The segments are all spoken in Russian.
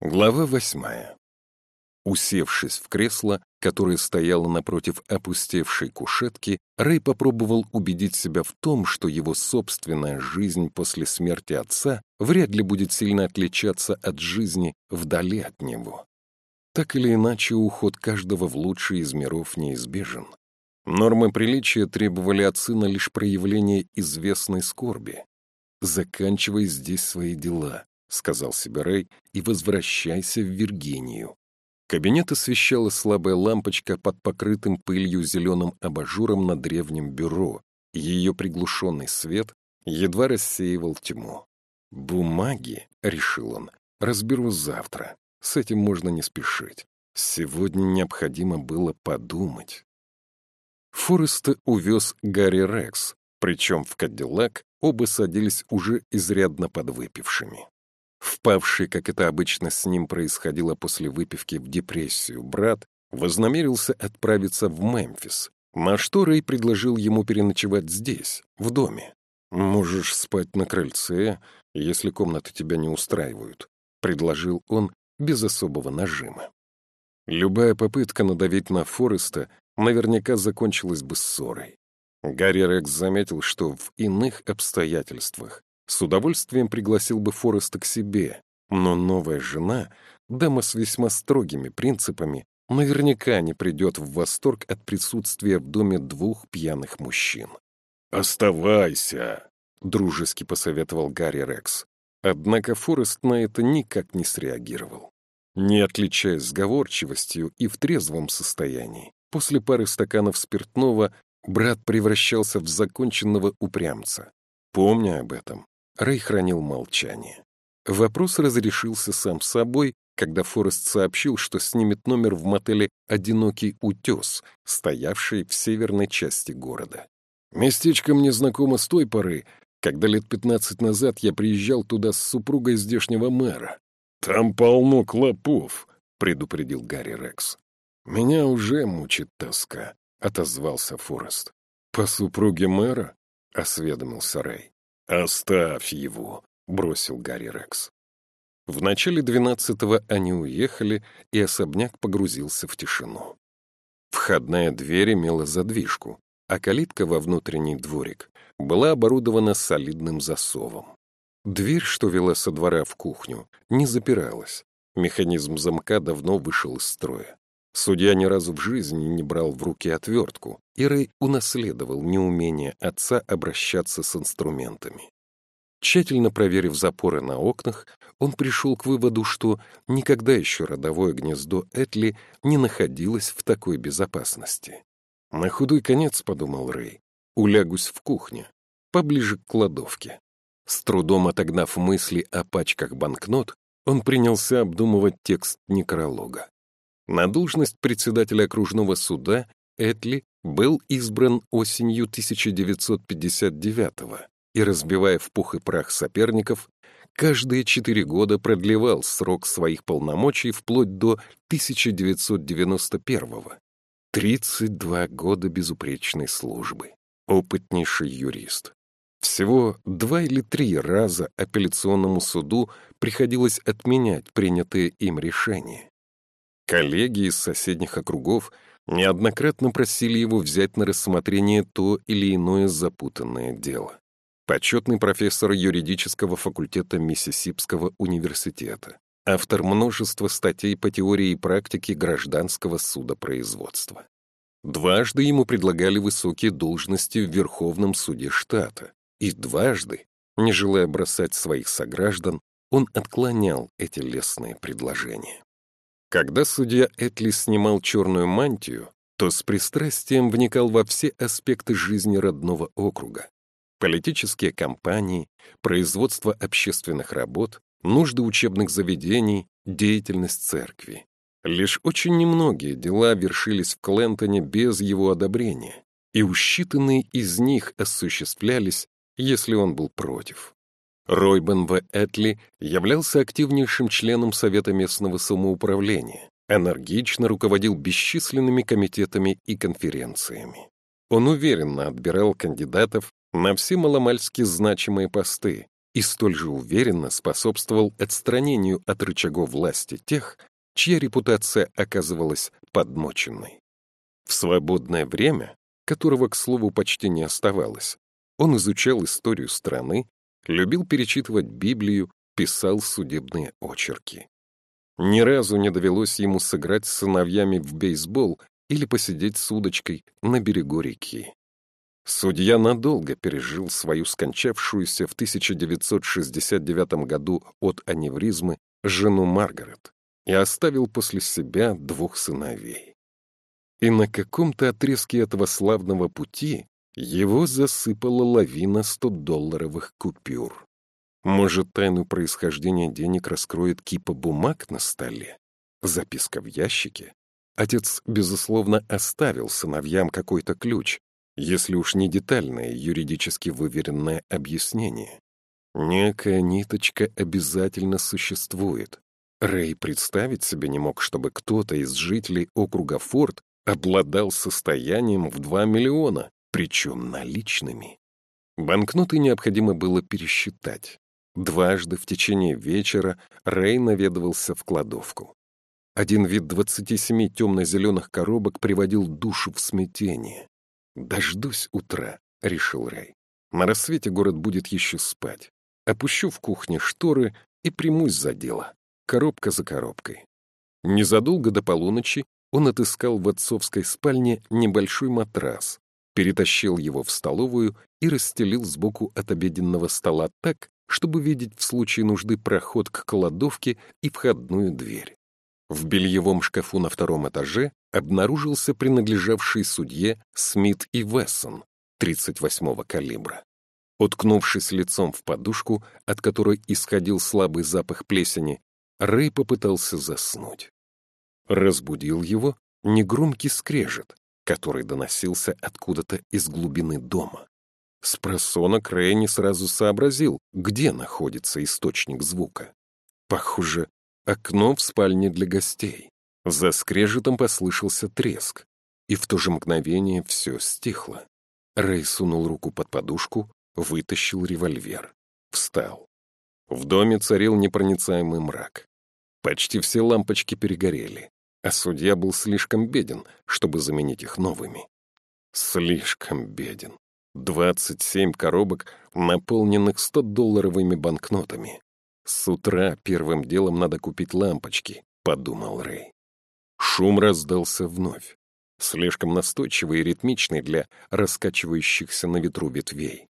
Глава восьмая. Усевшись в кресло, которое стояло напротив опустевшей кушетки, Рэй попробовал убедить себя в том, что его собственная жизнь после смерти отца вряд ли будет сильно отличаться от жизни вдали от него. Так или иначе, уход каждого в лучший из миров неизбежен. Нормы приличия требовали от сына лишь проявления известной скорби. «Заканчивай здесь свои дела», — сказал себе Рэй, — «и возвращайся в Виргинию». Кабинет освещала слабая лампочка под покрытым пылью зеленым абажуром на древнем бюро. Ее приглушенный свет едва рассеивал тьму. «Бумаги», — решил он, — «разберу завтра. С этим можно не спешить. Сегодня необходимо было подумать». Фореста увез Гарри Рекс, причем в Кадиллак оба садились уже изрядно подвыпившими. Впавший, как это обычно с ним происходило после выпивки в депрессию, брат вознамерился отправиться в Мемфис, на что Рэй предложил ему переночевать здесь, в доме. «Можешь спать на крыльце, если комнаты тебя не устраивают», — предложил он без особого нажима. Любая попытка надавить на Фореста наверняка закончилась бы ссорой. Гарри Рекс заметил, что в иных обстоятельствах с удовольствием пригласил бы Фореста к себе, но новая жена, дама с весьма строгими принципами, наверняка не придет в восторг от присутствия в доме двух пьяных мужчин. «Оставайся!» — дружески посоветовал Гарри Рекс. Однако Форест на это никак не среагировал. Не отличаясь сговорчивостью и в трезвом состоянии, после пары стаканов спиртного брат превращался в законченного упрямца. Помня об этом, Рэй хранил молчание. Вопрос разрешился сам собой, когда Форест сообщил, что снимет номер в мотеле «Одинокий утес», стоявший в северной части города. «Местечко мне знакомо с той поры, когда лет пятнадцать назад я приезжал туда с супругой здешнего мэра. Там полно клопов», — предупредил Гарри Рекс. «Меня уже мучит тоска», — отозвался Форест. «По супруге мэра?» — осведомился Рэй. «Оставь его», — бросил Гарри Рекс. В начале двенадцатого они уехали, и особняк погрузился в тишину. Входная дверь имела задвижку, а калитка во внутренний дворик была оборудована солидным засовом. Дверь, что вела со двора в кухню, не запиралась. Механизм замка давно вышел из строя. Судья ни разу в жизни не брал в руки отвертку, и Рэй унаследовал неумение отца обращаться с инструментами. Тщательно проверив запоры на окнах, он пришел к выводу, что никогда еще родовое гнездо Этли не находилось в такой безопасности. «На худой конец», — подумал Рэй, — «улягусь в кухне, поближе к кладовке». С трудом отогнав мысли о пачках банкнот, он принялся обдумывать текст некролога. На должность председателя окружного суда Этли был избран осенью 1959-го и, разбивая в пух и прах соперников, каждые четыре года продлевал срок своих полномочий вплоть до 1991-го. 32 года безупречной службы. Опытнейший юрист. Всего два или три раза апелляционному суду приходилось отменять принятые им решения. Коллеги из соседних округов неоднократно просили его взять на рассмотрение то или иное запутанное дело. Почетный профессор юридического факультета Миссисипского университета, автор множества статей по теории и практике гражданского судопроизводства. Дважды ему предлагали высокие должности в Верховном суде штата, и дважды, не желая бросать своих сограждан, он отклонял эти лестные предложения. Когда судья Этли снимал черную мантию, то с пристрастием вникал во все аспекты жизни родного округа. Политические кампании, производство общественных работ, нужды учебных заведений, деятельность церкви. Лишь очень немногие дела вершились в Клентоне без его одобрения, и усчитанные из них осуществлялись, если он был против. Ройбен В. Этли являлся активнейшим членом Совета местного самоуправления, энергично руководил бесчисленными комитетами и конференциями. Он уверенно отбирал кандидатов на все маломальски значимые посты и столь же уверенно способствовал отстранению от рычагов власти тех, чья репутация оказывалась подмоченной. В свободное время, которого, к слову, почти не оставалось, он изучал историю страны, любил перечитывать Библию, писал судебные очерки. Ни разу не довелось ему сыграть с сыновьями в бейсбол или посидеть с удочкой на берегу реки. Судья надолго пережил свою скончавшуюся в 1969 году от аневризмы жену Маргарет и оставил после себя двух сыновей. И на каком-то отрезке этого славного пути его засыпала лавина 100-долларовых купюр. Может, тайну происхождения денег раскроет кипа бумаг на столе? Записка в ящике? Отец, безусловно, оставил сыновьям какой-то ключ, если уж не детальное юридически выверенное объяснение. Некая ниточка обязательно существует. Рэй представить себе не мог, чтобы кто-то из жителей округа Форд обладал состоянием в 2 миллиона, причем наличными. Банкноты необходимо было пересчитать. Дважды в течение вечера Рэй наведывался в кладовку. Один вид 27 темно-зеленых коробок приводил душу в смятение. «Дождусь утра», — решил Рэй. «На рассвете город будет еще спать. Опущу в кухне шторы и примусь за дело. Коробка за коробкой». Незадолго до полуночи он отыскал в отцовской спальне небольшой матрас, перетащил его в столовую и расстелил сбоку от обеденного стола так, чтобы видеть в случае нужды проход к кладовке и входную дверь. В бельевом шкафу на втором этаже обнаружился принадлежавший судье Смит и Вессон 38-го калибра. Уткнувшись лицом в подушку, от которой исходил слабый запах плесени, Рэй попытался заснуть. Разбудил его негромкий скрежет, который доносился откуда-то из глубины дома. Спросонок Рэй не сразу сообразил, где находится источник звука. Похоже, окно в спальне для гостей. За скрежетом послышался треск, и в то же мгновение все стихло. Рэй сунул руку под подушку, вытащил револьвер. Встал. В доме царил непроницаемый мрак. Почти все лампочки перегорели, а судья был слишком беден, чтобы заменить их новыми. Слишком беден. 27 коробок, наполненных 100-долларовыми банкнотами. С утра первым делом надо купить лампочки, подумал Рэй. Шум раздался вновь, слишком настойчивый и ритмичный для раскачивающихся на ветру ветвей.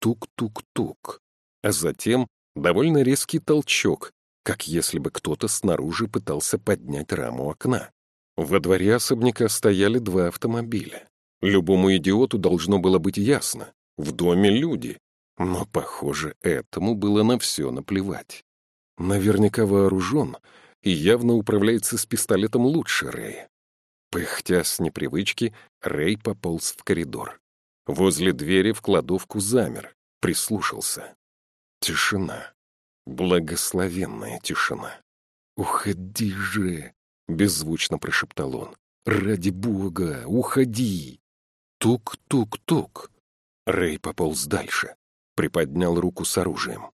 Тук-тук-тук, а затем довольно резкий толчок, как если бы кто-то снаружи пытался поднять раму окна. Во дворе особняка стояли два автомобиля. Любому идиоту должно было быть ясно. В доме люди. Но, похоже, этому было на все наплевать. Наверняка вооружен и явно управляется с пистолетом лучше Рэя. Пыхтя с непривычки, Рэй пополз в коридор. Возле двери в кладовку замер, прислушался. Тишина. Благословенная тишина. «Уходи же!» — беззвучно прошептал он. «Ради бога, уходи!» Тук-тук-тук. Рэй пополз дальше, приподнял руку с оружием.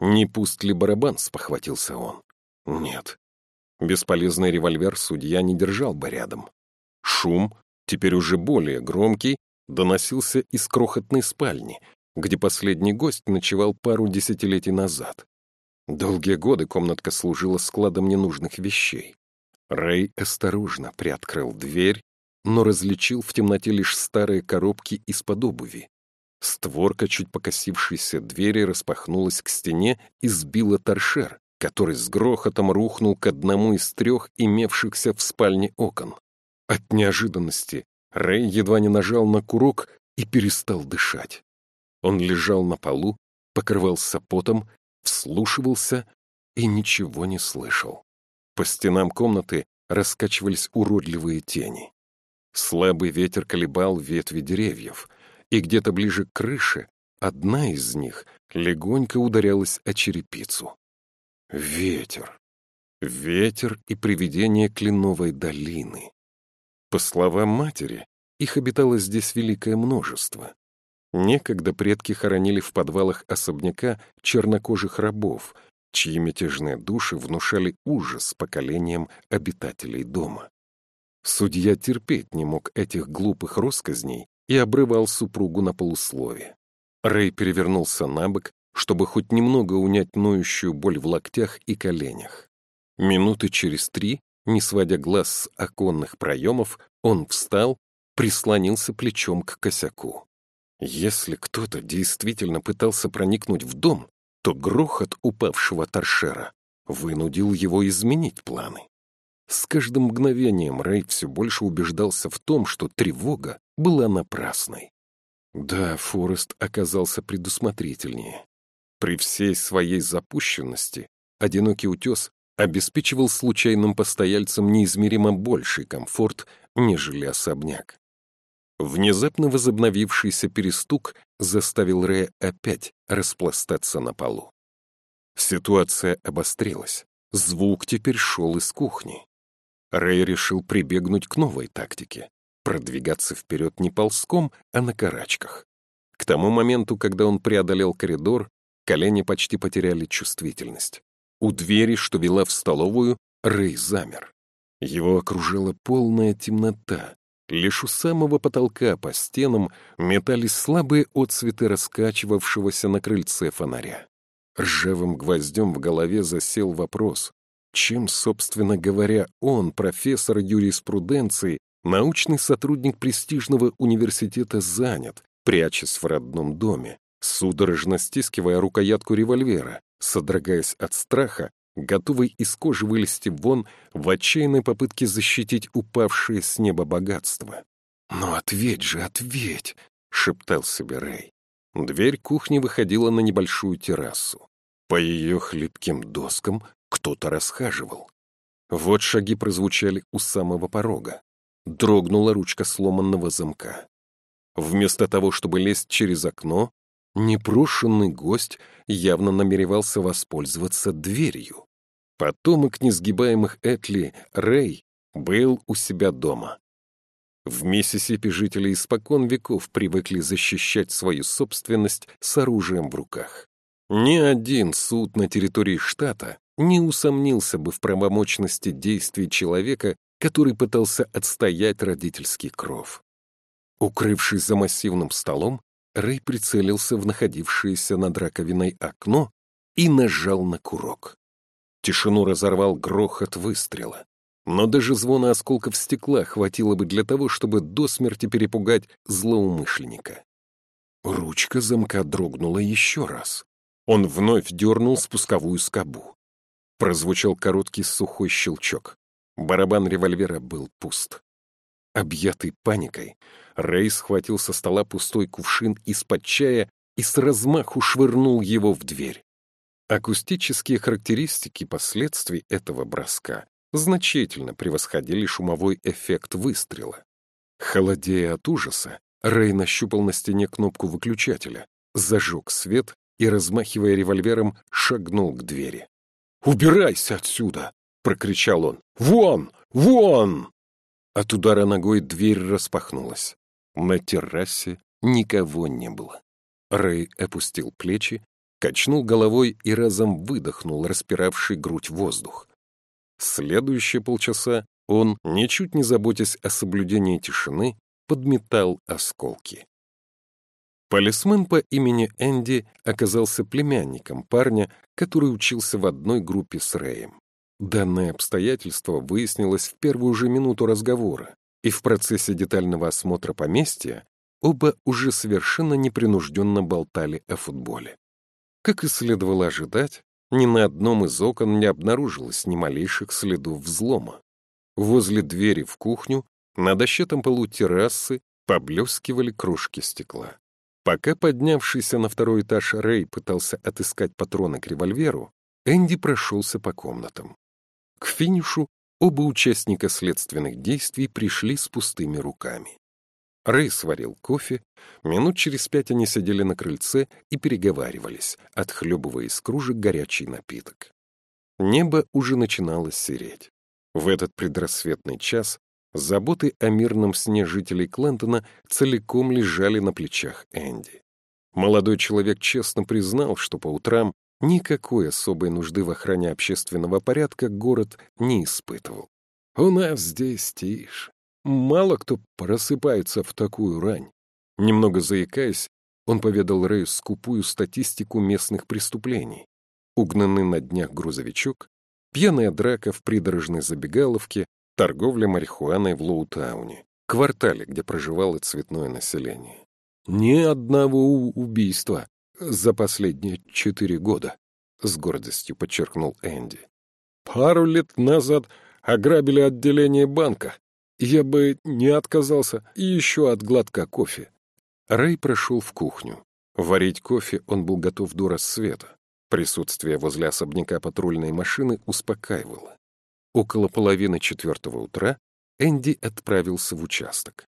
«Не пуст ли барабан?» — спохватился он. «Нет». Бесполезный револьвер судья не держал бы рядом. Шум, теперь уже более громкий, доносился из крохотной спальни, где последний гость ночевал пару десятилетий назад. Долгие годы комнатка служила складом ненужных вещей. Рэй осторожно приоткрыл дверь но различил в темноте лишь старые коробки из-под обуви. Створка чуть покосившейся двери распахнулась к стене и сбила торшер, который с грохотом рухнул к одному из трех имевшихся в спальне окон. От неожиданности Рэй едва не нажал на курок и перестал дышать. Он лежал на полу, покрывался потом, вслушивался и ничего не слышал. По стенам комнаты раскачивались уродливые тени. Слабый ветер колебал ветви деревьев, и где-то ближе к крыше одна из них легонько ударялась о черепицу. Ветер. Ветер и привидение кленовой долины. По словам матери, их обитало здесь великое множество. Некогда предки хоронили в подвалах особняка чернокожих рабов, чьи мятежные души внушали ужас поколениям обитателей дома. Судья терпеть не мог этих глупых росказней и обрывал супругу на полуслове. Рэй перевернулся на бок, чтобы хоть немного унять ноющую боль в локтях и коленях. Минуты через три, не сводя глаз с оконных проемов, он встал, прислонился плечом к косяку. Если кто-то действительно пытался проникнуть в дом, то грохот упавшего торшера вынудил его изменить планы. С каждым мгновением Рэй все больше убеждался в том, что тревога была напрасной. Да, Форест оказался предусмотрительнее. При всей своей запущенности одинокий утес обеспечивал случайным постояльцам неизмеримо больший комфорт, нежели особняк. Внезапно возобновившийся перестук заставил Рэя опять распластаться на полу. Ситуация обострилась. Звук теперь шел из кухни. Рэй решил прибегнуть к новой тактике — продвигаться вперед не ползком, а на карачках. К тому моменту, когда он преодолел коридор, колени почти потеряли чувствительность. У двери, что вела в столовую, Рэй замер. Его окружала полная темнота, Лишь у самого потолка по стенам метались слабые отцветы раскачивавшегося на крыльце фонаря. Ржавым гвоздем в голове засел вопрос, чем, собственно говоря, он, профессор юриспруденции, научный сотрудник престижного университета, занят, прячась в родном доме, судорожно стискивая рукоятку револьвера, содрогаясь от страха готовый из кожи вылезти вон в отчаянной попытке защитить упавшее с неба богатство. «Ну ответь же, ответь!» — шептал себе Рэй. Дверь кухни выходила на небольшую террасу. По ее хлипким доскам кто-то расхаживал. Вот шаги прозвучали у самого порога. Дрогнула ручка сломанного замка. Вместо того, чтобы лезть через окно, непрошенный гость явно намеревался воспользоваться дверью. Потомок несгибаемых Этли, Рэй, был у себя дома. В Миссисипи жители испокон веков привыкли защищать свою собственность с оружием в руках. Ни один суд на территории штата не усомнился бы в правомочности действий человека, который пытался отстоять родительский кров. Укрывшись за массивным столом, Рэй прицелился в находившееся над раковиной окно и нажал на курок. Тишину разорвал грохот выстрела. Но даже звона осколков стекла хватило бы для того, чтобы до смерти перепугать злоумышленника. Ручка замка дрогнула еще раз. Он вновь дернул спусковую скобу. Прозвучал короткий сухой щелчок. Барабан револьвера был пуст. Объятый паникой, Рэй схватил со стола пустой кувшин из-под чая и с размаху швырнул его в дверь. Акустические характеристики последствий этого броска значительно превосходили шумовой эффект выстрела. Холодея от ужаса, Рэй нащупал на стене кнопку выключателя, зажег свет и, размахивая револьвером, шагнул к двери. «Убирайся отсюда!» — прокричал он. «Вон! Вон!» От удара ногой дверь распахнулась. На террасе никого не было. Рэй опустил плечи качнул головой и разом выдохнул распиравший грудь воздух. Следующие полчаса он, ничуть не заботясь о соблюдении тишины, подметал осколки. Полисмен по имени Энди оказался племянником парня, который учился в одной группе с Рэем. Данное обстоятельство выяснилось в первую же минуту разговора, и в процессе детального осмотра поместья оба уже совершенно непринужденно болтали о футболе. Как и следовало ожидать, ни на одном из окон не обнаружилось ни малейших следов взлома. Возле двери в кухню, на дощатом полу террасы, поблескивали кружки стекла. Пока поднявшийся на второй этаж Рэй пытался отыскать патроны к револьверу, Энди прошелся по комнатам. К финишу оба участника следственных действий пришли с пустыми руками. Рэй сварил кофе. Минут через пять они сидели на крыльце и переговаривались, отхлебывая из кружек горячий напиток. Небо уже начинало сереть. В этот предрассветный час заботы о мирном сне жителей Клентона целиком лежали на плечах Энди. Молодой человек честно признал, что по утрам никакой особой нужды в охране общественного порядка город не испытывал. «У нас здесь тише. Мало кто просыпается в такую рань». Немного заикаясь, он поведал Рэю скупую статистику местных преступлений. Угнанный на днях грузовичок, пьяная драка в придорожной забегаловке, торговля марихуаной в Лоутауне, квартале, где проживало цветное население. Ни одного убийства за последние четыре года, — с гордостью подчеркнул Энди. Пару лет назад ограбили отделение банка. Я бы не отказался и еще от глотка кофе. Рэй прошел в кухню. Варить кофе он был готов до рассвета. Присутствие возле особняка патрульной машины успокаивало. Около половины четвертого утра Энди отправился в участок.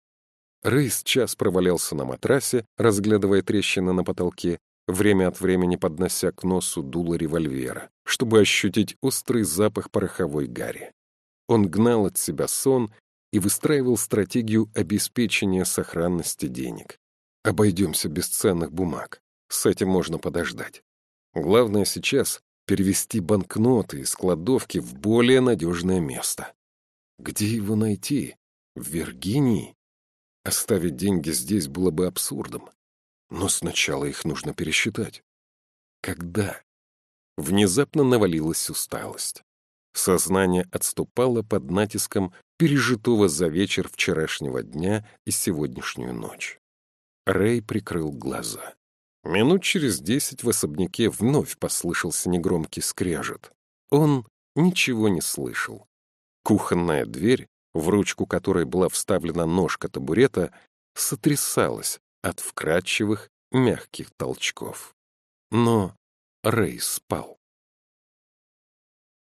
Рейс час провалялся на матрасе, разглядывая трещины на потолке, время от времени поднося к носу дуло револьвера, чтобы ощутить острый запах пороховой гари. Он гнал от себя сон и выстраивал стратегию обеспечения сохранности денег. Обойдемся без ценных бумаг. С этим можно подождать. Главное сейчас — перевести банкноты из кладовки в более надежное место. Где его найти? В Виргинии? Оставить деньги здесь было бы абсурдом. Но сначала их нужно пересчитать. Когда? Внезапно навалилась усталость. Сознание отступало под натиском пережитого за вечер вчерашнего дня и сегодняшнюю ночь. Рэй прикрыл глаза. Минут через десять в особняке вновь послышался негромкий скрежет. Он ничего не слышал. Кухонная дверь, в ручку которой была вставлена ножка табурета, сотрясалась от вкрадчивых, мягких толчков. Но Рэй спал.